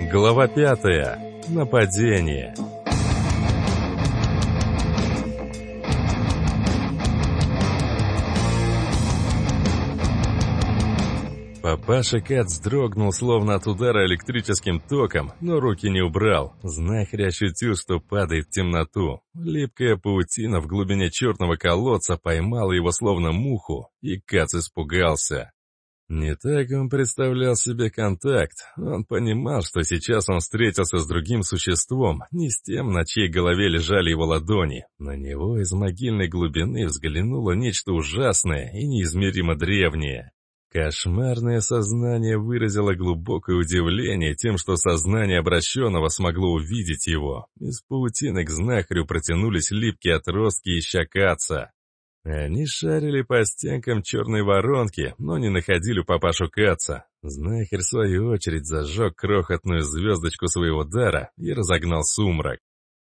Глава пятая. Нападение. Папаша Кат вздрогнул, словно от удара электрическим током, но руки не убрал. Знахарь ощутил, что падает в темноту. Липкая паутина в глубине черного колодца поймала его словно муху, и Кац испугался. Не так он представлял себе контакт. Он понимал, что сейчас он встретился с другим существом, не с тем, на чьей голове лежали его ладони. На него из могильной глубины взглянуло нечто ужасное и неизмеримо древнее. Кошмарное сознание выразило глубокое удивление тем, что сознание обращенного смогло увидеть его. Из паутины к знахарю протянулись липкие отростки, ища каца. Они шарили по стенкам черной воронки, но не находили папашу Каца. Знахарь, в свою очередь, зажег крохотную звездочку своего дара и разогнал сумрак.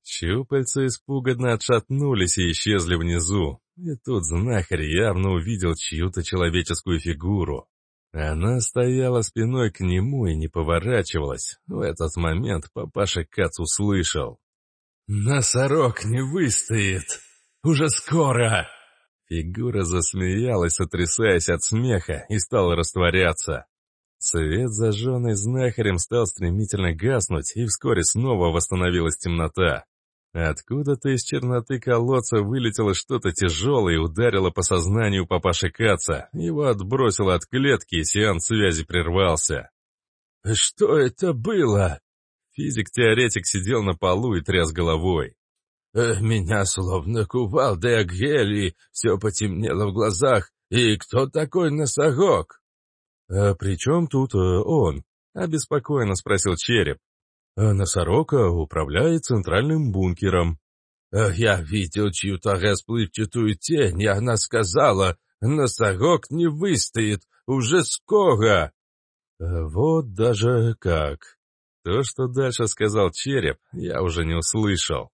Щупальца испуганно отшатнулись и исчезли внизу. И тут знахарь явно увидел чью-то человеческую фигуру. Она стояла спиной к нему и не поворачивалась. В этот момент папаша Кац услышал. «Носорог не выстоит! Уже скоро!» Фигура засмеялась, сотрясаясь от смеха, и стала растворяться. Свет, зажженный знахарем, стал стремительно гаснуть, и вскоре снова восстановилась темнота. Откуда-то из черноты колодца вылетело что-то тяжелое и ударило по сознанию папаши Каца. Его отбросило от клетки, и сеанс связи прервался. «Что это было?» Физик-теоретик сидел на полу и тряс головой. Э, меня словно кувалдой огрели, все потемнело в глазах. И кто такой носорог? «А при чем тут э, он?» — обеспокоенно спросил череп. «А «Носорог управляет центральным бункером». «Я видел чью-то расплывчатую тень, и она сказала, носорог не выстоит, уже скоро». «Вот даже как». То, что дальше сказал череп, я уже не услышал.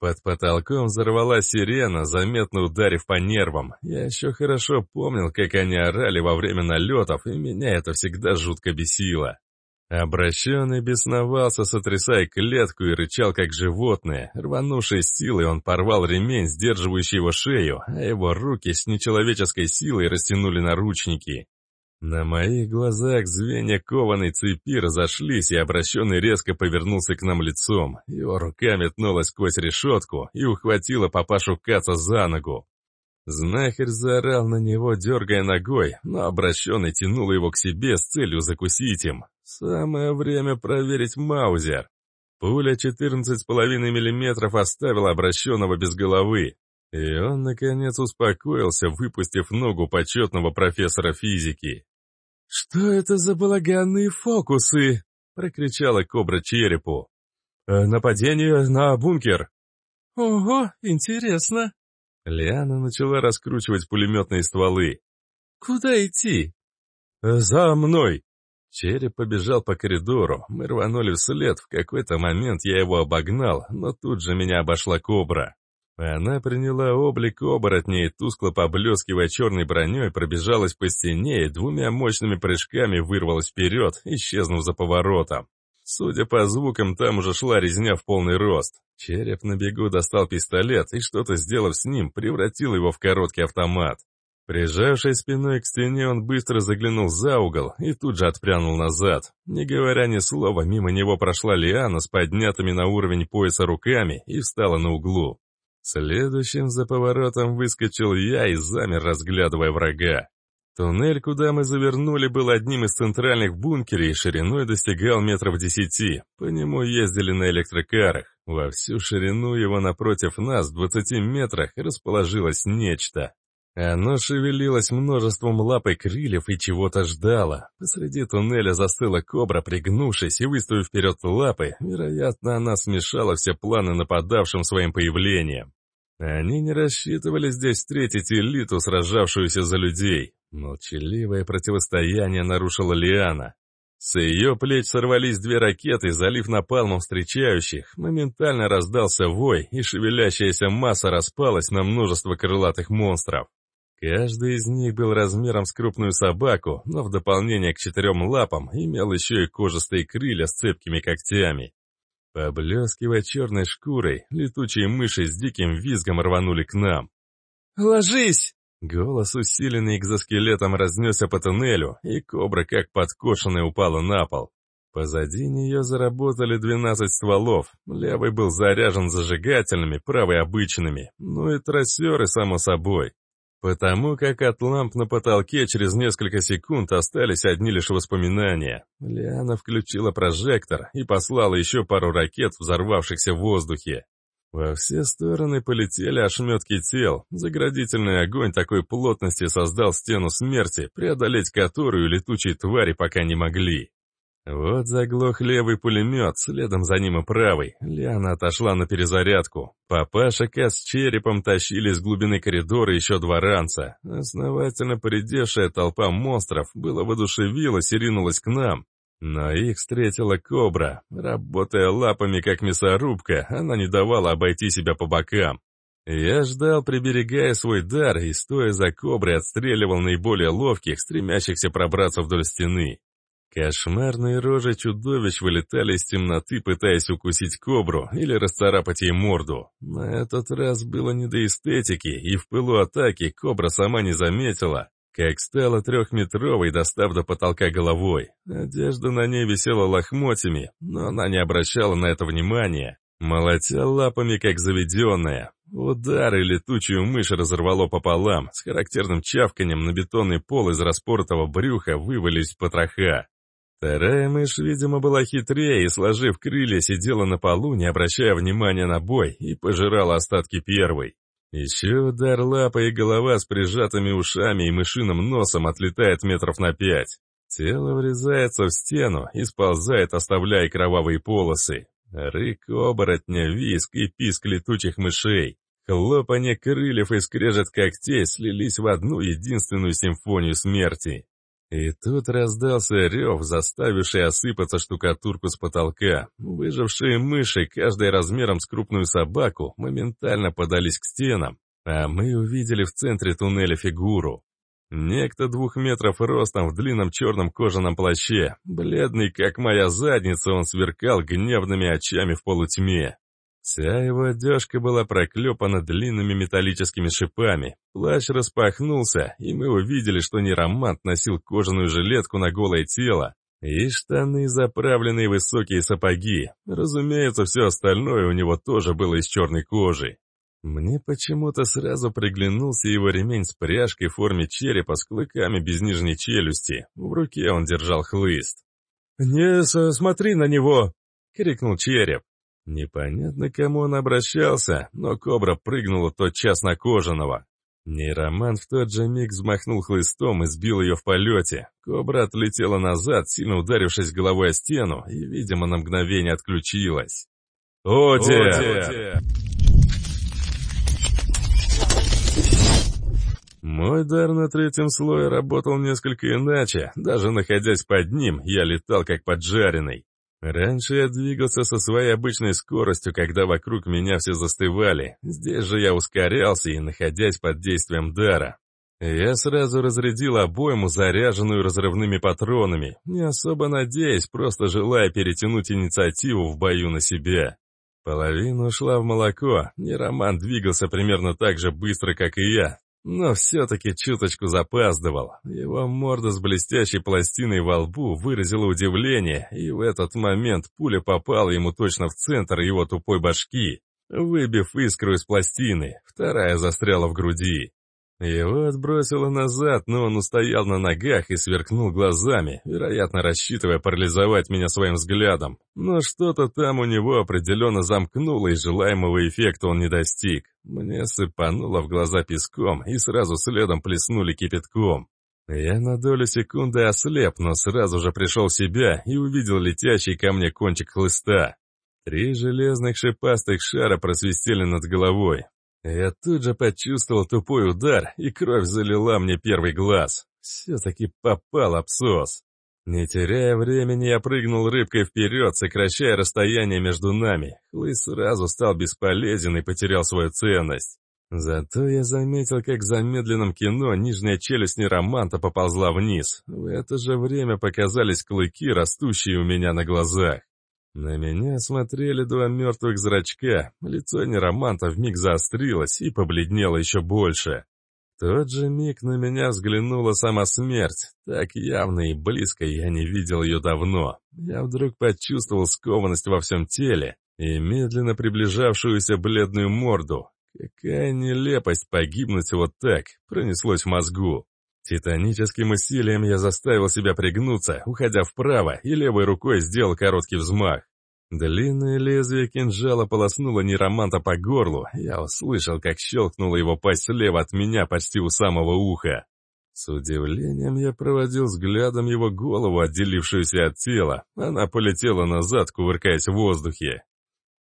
Под потолком взорвалась сирена, заметно ударив по нервам. Я еще хорошо помнил, как они орали во время налетов, и меня это всегда жутко бесило. Обращенный бесновался, сотрясая клетку и рычал, как животное. Рванувшей силой он порвал ремень, сдерживающий его шею, а его руки с нечеловеческой силой растянули наручники. На моих глазах звенья кованой цепи разошлись, и обращенный резко повернулся к нам лицом. Его рука метнулась сквозь решетку и ухватила папашу Каца за ногу. Знахарь заорал на него, дергая ногой, но обращенный тянул его к себе с целью закусить им. Самое время проверить Маузер. Пуля 14,5 мм оставила обращенного без головы. И он, наконец, успокоился, выпустив ногу почетного профессора физики. «Что это за балаганные фокусы?» — прокричала кобра черепу. «Э, «Нападение на бункер». «Ого, интересно». Лиана начала раскручивать пулеметные стволы. «Куда идти?» «Э, «За мной!» Череп побежал по коридору, мы рванули вслед, в какой-то момент я его обогнал, но тут же меня обошла кобра. Она приняла облик оборотня и, тускло поблескивая черной броней, пробежалась по стене и двумя мощными прыжками вырвалась вперед, исчезнув за поворотом. Судя по звукам, там уже шла резня в полный рост. Череп на бегу достал пистолет и, что-то сделав с ним, превратил его в короткий автомат. Прижавшись спиной к стене, он быстро заглянул за угол и тут же отпрянул назад. Не говоря ни слова, мимо него прошла Лиана с поднятыми на уровень пояса руками и встала на углу. Следующим за поворотом выскочил я и замер, разглядывая врага. Туннель, куда мы завернули, был одним из центральных в бункере и шириной достигал метров десяти. По нему ездили на электрокарах. Во всю ширину его напротив нас, в двадцати метрах, расположилось нечто. Оно шевелилось множеством лап и крыльев и чего-то ждало. Посреди туннеля застыла кобра, пригнувшись и выставив вперед лапы. Вероятно, она смешала все планы нападавшим своим появлением. Они не рассчитывали здесь встретить элиту, сражавшуюся за людей. Молчаливое противостояние нарушила Лиана. С ее плеч сорвались две ракеты, залив напалмом встречающих. Моментально раздался вой, и шевелящаяся масса распалась на множество крылатых монстров. Каждый из них был размером с крупную собаку, но в дополнение к четырем лапам имел еще и кожистые крылья с цепкими когтями. Поблескивая черной шкурой, летучие мыши с диким визгом рванули к нам. «Ложись!» Голос, усиленный экзоскелетом, разнесся по туннелю, и кобра, как подкошенная, упала на пол. Позади нее заработали двенадцать стволов. Левый был заряжен зажигательными, правый обычными. Ну и трассеры, само собой. Потому как от ламп на потолке через несколько секунд остались одни лишь воспоминания. Лиана включила прожектор и послала еще пару ракет, взорвавшихся в воздухе. Во все стороны полетели ошметки тел. Заградительный огонь такой плотности создал стену смерти, преодолеть которую летучие твари пока не могли. Вот заглох левый пулемет, следом за ним и правый. Лиана отошла на перезарядку. Папаша Ка с черепом тащили из глубины коридора еще два ранца. Основательно поредевшая толпа монстров была воодушевилась и ринулась к нам. Но их встретила кобра. Работая лапами, как мясорубка, она не давала обойти себя по бокам. Я ждал, приберегая свой дар, и, стоя за коброй, отстреливал наиболее ловких, стремящихся пробраться вдоль стены. Кошмарные рожи чудовищ вылетали из темноты, пытаясь укусить кобру или расцарапать ей морду. На этот раз было не до эстетики, и в пылу атаки кобра сама не заметила, как стала трехметровой, достав до потолка головой. Одежда на ней висела лохмотьями, но она не обращала на это внимания, молотя лапами, как заведенная. Удар и летучую мышь разорвало пополам, с характерным чавканием на бетонный пол из распортого брюха вывалились потроха. Вторая мышь, видимо, была хитрее и, сложив крылья, сидела на полу, не обращая внимания на бой, и пожирала остатки первой. Еще удар лапой и голова с прижатыми ушами и мышиным носом отлетает метров на пять. Тело врезается в стену и сползает, оставляя кровавые полосы. Рык оборотня, виск и писк летучих мышей. Хлопанье крыльев и скрежет когтей слились в одну единственную симфонию смерти. И тут раздался рев, заставивший осыпаться штукатурку с потолка. Выжившие мыши, каждая размером с крупную собаку, моментально подались к стенам, а мы увидели в центре туннеля фигуру. Некто двух метров ростом в длинном черном кожаном плаще, бледный, как моя задница, он сверкал гневными очами в полутьме. Вся его одежка была проклепана длинными металлическими шипами. Плащ распахнулся, и мы увидели, что неромант носил кожаную жилетку на голое тело и штаны, заправленные высокие сапоги. Разумеется, все остальное у него тоже было из черной кожи. Мне почему-то сразу приглянулся его ремень с пряжкой в форме черепа с клыками без нижней челюсти. В руке он держал хлыст. «Не смотри на него!» — крикнул череп. Непонятно, к кому он обращался, но кобра прыгнула тотчас на кожаного. Нейроман в тот же миг взмахнул хлыстом и сбил ее в полете. Кобра отлетела назад, сильно ударившись головой о стену, и, видимо, на мгновение отключилась. Оди! Мой дар на третьем слое работал несколько иначе. Даже находясь под ним, я летал как поджаренный. Раньше я двигался со своей обычной скоростью, когда вокруг меня все застывали. Здесь же я ускорялся и, находясь под действием дара, я сразу разрядил обойму, заряженную разрывными патронами, не особо надеясь, просто желая перетянуть инициативу в бою на себя. Половина ушла в молоко, и Роман двигался примерно так же быстро, как и я, но все-таки чуточку запаздывал. Его морда с блестящей пластиной во лбу выразила удивление, и в этот момент пуля попала ему точно в центр его тупой башки, выбив искру из пластины, вторая застряла в груди. Его отбросило назад, но он устоял на ногах и сверкнул глазами, вероятно, рассчитывая парализовать меня своим взглядом. Но что-то там у него определенно замкнуло, и желаемого эффекта он не достиг. Мне сыпануло в глаза песком, и сразу следом плеснули кипятком. Я на долю секунды ослеп, но сразу же пришел в себя и увидел летящий ко мне кончик хлыста. Три железных шипастых шара просвистели над головой. Я тут же почувствовал тупой удар, и кровь залила мне первый глаз. Все-таки попал абсос. Не теряя времени, я прыгнул рыбкой вперед, сокращая расстояние между нами. Хлыст сразу стал бесполезен и потерял свою ценность. Зато я заметил, как в замедленном кино нижняя челюсть нероманта поползла вниз. В это же время показались клыки, растущие у меня на глазах. На меня смотрели два мертвых зрачка, лицо нероманта вмиг заострилось и побледнело еще больше. В тот же миг на меня взглянула сама смерть. Так явно и близко я не видел ее давно. Я вдруг почувствовал скованность во всем теле и медленно приближавшуюся бледную морду. Какая нелепость погибнуть вот так, пронеслось в мозгу. Титаническим усилием я заставил себя пригнуться, уходя вправо, и левой рукой сделал короткий взмах. Длинное лезвие кинжала полоснуло нероманта по горлу, я услышал, как щелкнула его пасть слева от меня почти у самого уха. С удивлением я проводил взглядом его голову, отделившуюся от тела. Она полетела назад, кувыркаясь в воздухе.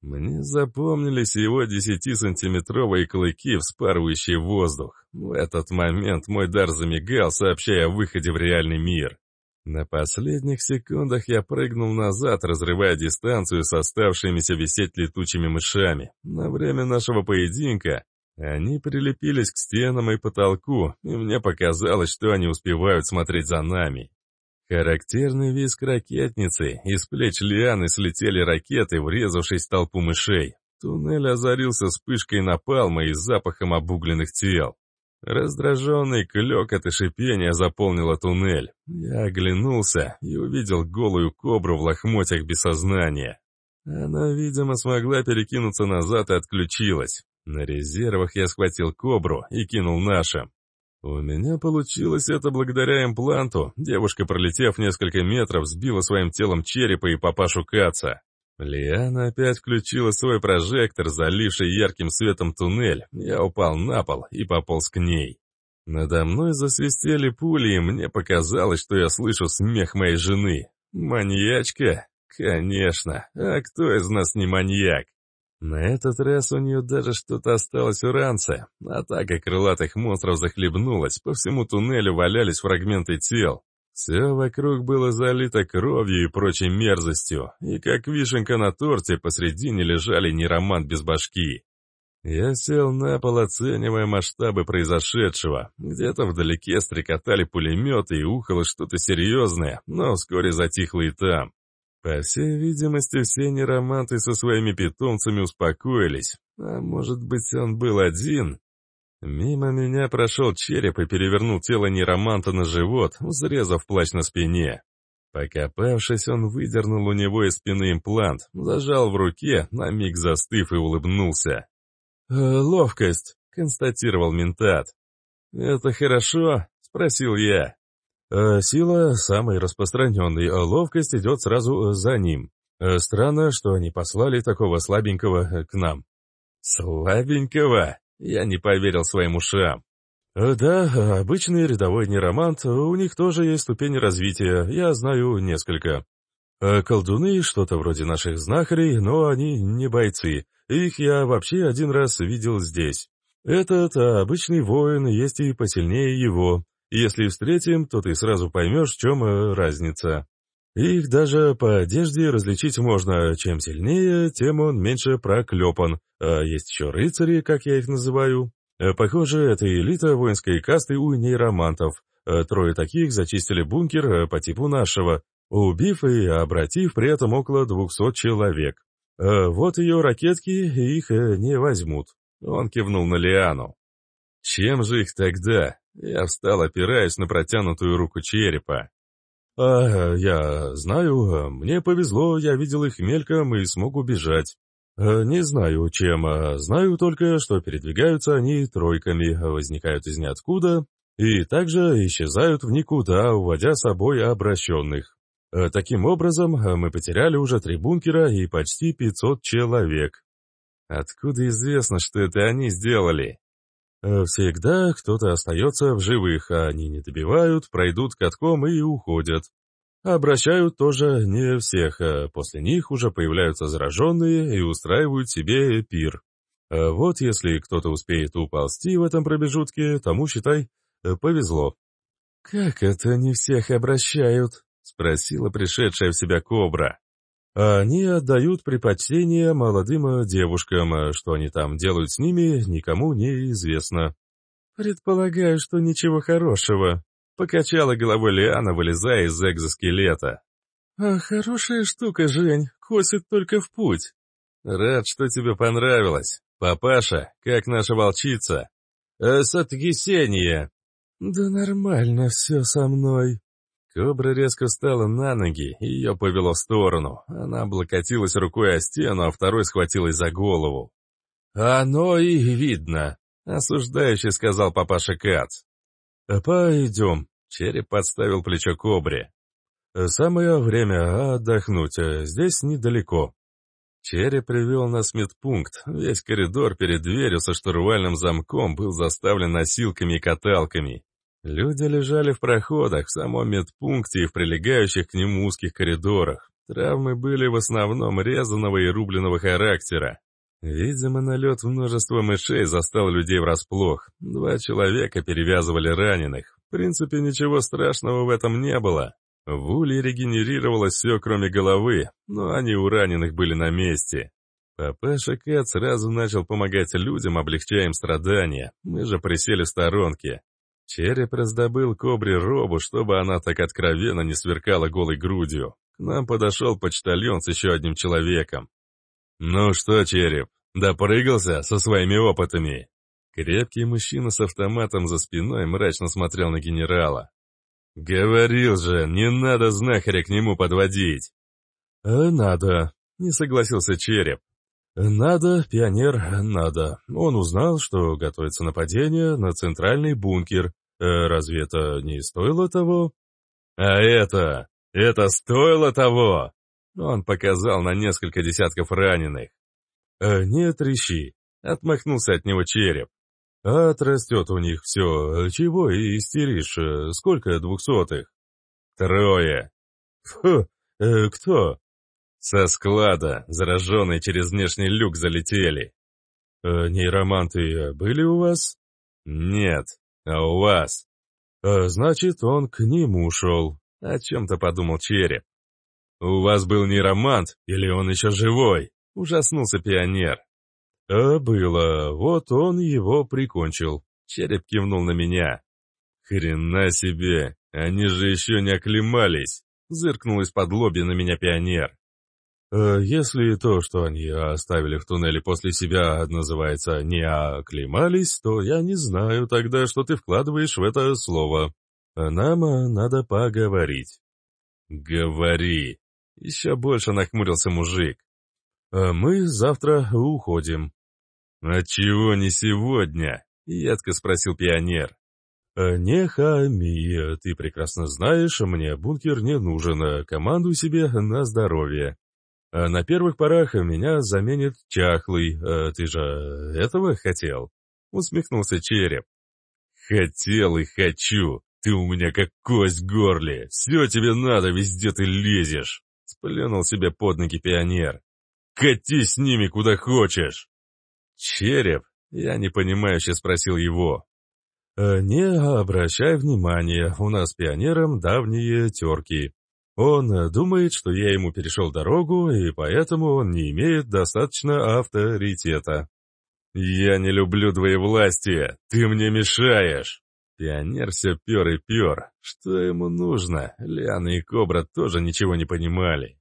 Мне запомнились его десятисантиметровые клыки, вспарывающие воздух. В этот момент мой дар замигал, сообщая о выходе в реальный мир. На последних секундах я прыгнул назад, разрывая дистанцию с оставшимися висеть летучими мышами. На время нашего поединка они прилепились к стенам и потолку, и мне показалось, что они успевают смотреть за нами. Характерный визг ракетницы, из плеч лианы слетели ракеты, врезавшись в толпу мышей. Туннель озарился вспышкой напалма и запахом обугленных тел. Раздраженный клёкот и шипение заполнило туннель. Я оглянулся и увидел голую кобру в лохмотьях без сознания. Она, видимо, смогла перекинуться назад и отключилась. На резервах я схватил кобру и кинул нашим. У меня получилось это благодаря импланту. Девушка, пролетев несколько метров, сбила своим телом черепа и папашу Каца. Лиана опять включила свой прожектор, заливший ярким светом туннель. Я упал на пол и пополз к ней. Надо мной засвистели пули, и мне показалось, что я слышу смех моей жены. Маньячка? Конечно. А кто из нас не маньяк? На этот раз у нее даже что-то осталось у ранца. Атака крылатых монстров захлебнулась, по всему туннелю валялись фрагменты тел. Все вокруг было залито кровью и прочей мерзостью, и как вишенка на торте посредине лежали неромант без башки. Я сел на пол, оценивая масштабы произошедшего. Где-то вдалеке стрекотали пулеметы и ухало что-то серьезное, но вскоре затихло и там. По всей видимости, все нероманты со своими питомцами успокоились. А может быть, он был один? Мимо меня прошел череп и перевернул тело нероманта на живот, взрезав плащ на спине. Покопавшись, он выдернул у него из спины имплант, зажал в руке, на миг застыв и улыбнулся. «Э, «Ловкость», — констатировал ментат. «Это хорошо?» — спросил я. Э, сила самой распространенной, а ловкость идет сразу э, за ним. Э, странно, что они послали такого слабенького к нам. Слабенького? Я не поверил своим ушам. Да, обычный рядовой неромант, у них тоже есть ступень развития, я знаю несколько. Колдуны что-то вроде наших знахарей, но они не бойцы. Их я вообще один раз видел здесь. Этот обычный воин есть и посильнее его, если встретим, то ты сразу поймешь, в чем э, разница. Их даже по одежде различить можно. Чем сильнее, тем он меньше проклепан. А есть еще рыцари, как я их называю. Э, похоже, это элита воинской касты у нейромантов. Э, трое таких зачистили бункер по типу нашего, убив и обратив при этом около двухсот человек. Вот ее ракетки, их не возьмут. Он кивнул на Лиану. Чем же их тогда? Я встал, опираясь на протянутую руку черепа. «А, я знаю, мне повезло, я видел их мельком и смог убежать. А, не знаю, чем, а знаю только, что передвигаются они тройками, возникают из ниоткуда и также исчезают в никуда, уводя с собой обращенных. А, таким образом, мы потеряли уже три бункера и почти 500 человек. Откуда известно, что это они сделали? Э, всегда кто-то остается в живых, а они не добивают, пройдут катком и уходят. Обращают тоже не всех, а после них уже появляются зараженные и устраивают себе пир. А вот если кто-то успеет уползти в этом промежутке, тому, считай, э, повезло. «Как это не всех обращают?» — спросила пришедшая в себя кобра. Они отдают предпочтение молодым девушкам, что они там делают с ними, никому не известно. Предполагаю, что ничего хорошего. Покачала головой Лиана, вылезая из экзоскелета. А хорошая штука, Жень, косит только в путь. Рад, что тебе понравилось. Папаша, как наша волчица? Э, Сотрясение. Да нормально все со мной. Кобра резко встала на ноги, и ее повело в сторону. Она облокотилась рукой о стену, а второй схватилась за голову. «Оно и видно», — осуждающе сказал папаша Кац. «Пойдем», — череп подставил плечо кобре. «Самое время отдохнуть, здесь недалеко». Черри привел нас в медпункт. Весь коридор перед дверью со штурвальным замком был заставлен носилками и каталками. Люди лежали в проходах, в самом медпункте и в прилегающих к нему узких коридорах. Травмы были в основном резаного и рубленого характера. Видимо, налет множества мышей застал людей врасплох. Два человека перевязывали раненых. В принципе, ничего страшного в этом не было. В улье регенерировалось все, кроме головы, но они у раненых были на месте. Папаша Кэт сразу начал помогать людям, облегчая им страдания. Мы же присели в сторонке. Череп раздобыл кобре робу, чтобы она так откровенно не сверкала голой грудью. К нам подошел почтальон с еще одним человеком. «Ну что, Череп, допрыгался со своими опытами?» Крепкий мужчина с автоматом за спиной мрачно смотрел на генерала. «Говорил же, не надо знахаря к нему подводить!» «Э, «Надо», — не согласился Череп. «Надо, пионер, надо. Он узнал, что готовится нападение на центральный бункер. Э, разве это не стоило того?» «А это... это стоило того!» Он показал на несколько десятков раненых. «Э, «Не трещи», — отмахнулся от него череп. Отрастет у них все. Чего и истеришь? Сколько двухсотых? Трое. Фу, э, кто? Со склада, зараженные через внешний люк, залетели. Э, нейроманты были у вас? Нет. А у вас? Э, значит, он к нему шел. О чем-то подумал череп. У вас был нейромант, или он еще живой? Ужаснулся пионер. «А было, вот он его прикончил». Череп кивнул на меня. «Хрена себе, они же еще не оклемались!» Зыркнул из-под лоби на меня пионер. «Э, «Если то, что они оставили в туннеле после себя, называется «не оклемались», то я не знаю тогда, что ты вкладываешь в это слово. Нам надо поговорить». «Говори!» Еще больше нахмурился мужик. «Э, «Мы завтра уходим». «А чего не сегодня?» — едко спросил пионер. «Э, «Не хами, ты прекрасно знаешь, мне бункер не нужен, командуй себе на здоровье. А на первых порах меня заменит чахлый, э, ты же этого хотел?» — усмехнулся череп. «Хотел и хочу, ты у меня как кость в горле, все тебе надо, везде ты лезешь!» — сплюнул себе под ноги пионер. «Катись с ними куда хочешь!» «Череп?» — я непонимающе спросил его. «Э, «Не обращай внимания, у нас с пионером давние терки. Он думает, что я ему перешел дорогу, и поэтому он не имеет достаточно авторитета». «Я не люблю двоевластие, ты мне мешаешь!» Пионер все пер и пер. Что ему нужно? Ляна и Кобра тоже ничего не понимали.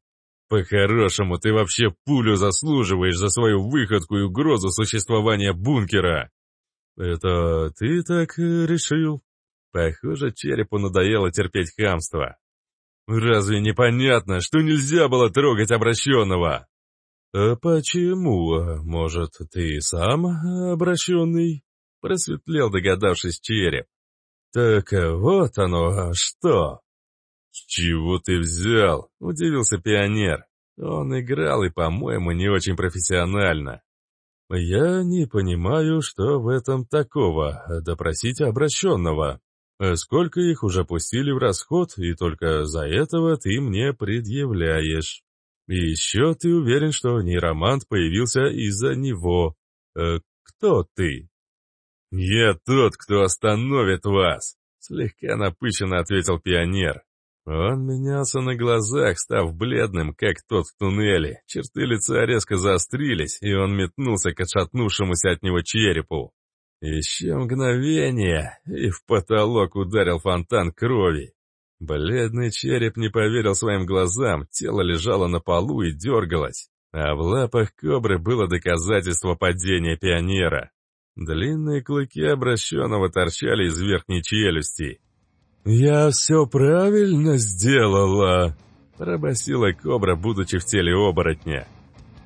По-хорошему, ты вообще пулю заслуживаешь за свою выходку и угрозу существования бункера. Это ты так решил? Похоже, черепу надоело терпеть хамство. Разве непонятно, что нельзя было трогать обращенного? А почему? Может, ты сам обращенный? Просветлел, догадавшись череп. Так вот оно что. «С чего ты взял?» — удивился пионер. Он играл и, по-моему, не очень профессионально. «Я не понимаю, что в этом такого, допросить обращенного. Сколько их уже пустили в расход, и только за этого ты мне предъявляешь. И еще ты уверен, что нейромант появился из-за него. Э, кто ты?» «Я тот, кто остановит вас», — слегка напыщенно ответил пионер. Он менялся на глазах, став бледным, как тот в туннеле. Черты лица резко заострились, и он метнулся к отшатнувшемуся от него черепу. Еще мгновение, и в потолок ударил фонтан крови. Бледный череп не поверил своим глазам, тело лежало на полу и дергалось, а в лапах кобры было доказательство падения пионера. Длинные клыки обращенного торчали из верхней челюсти. «Я все правильно сделала!» — пробасила кобра, будучи в теле оборотня.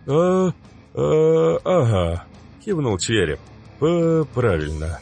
«А, а, ага», — кивнул череп. «Правильно».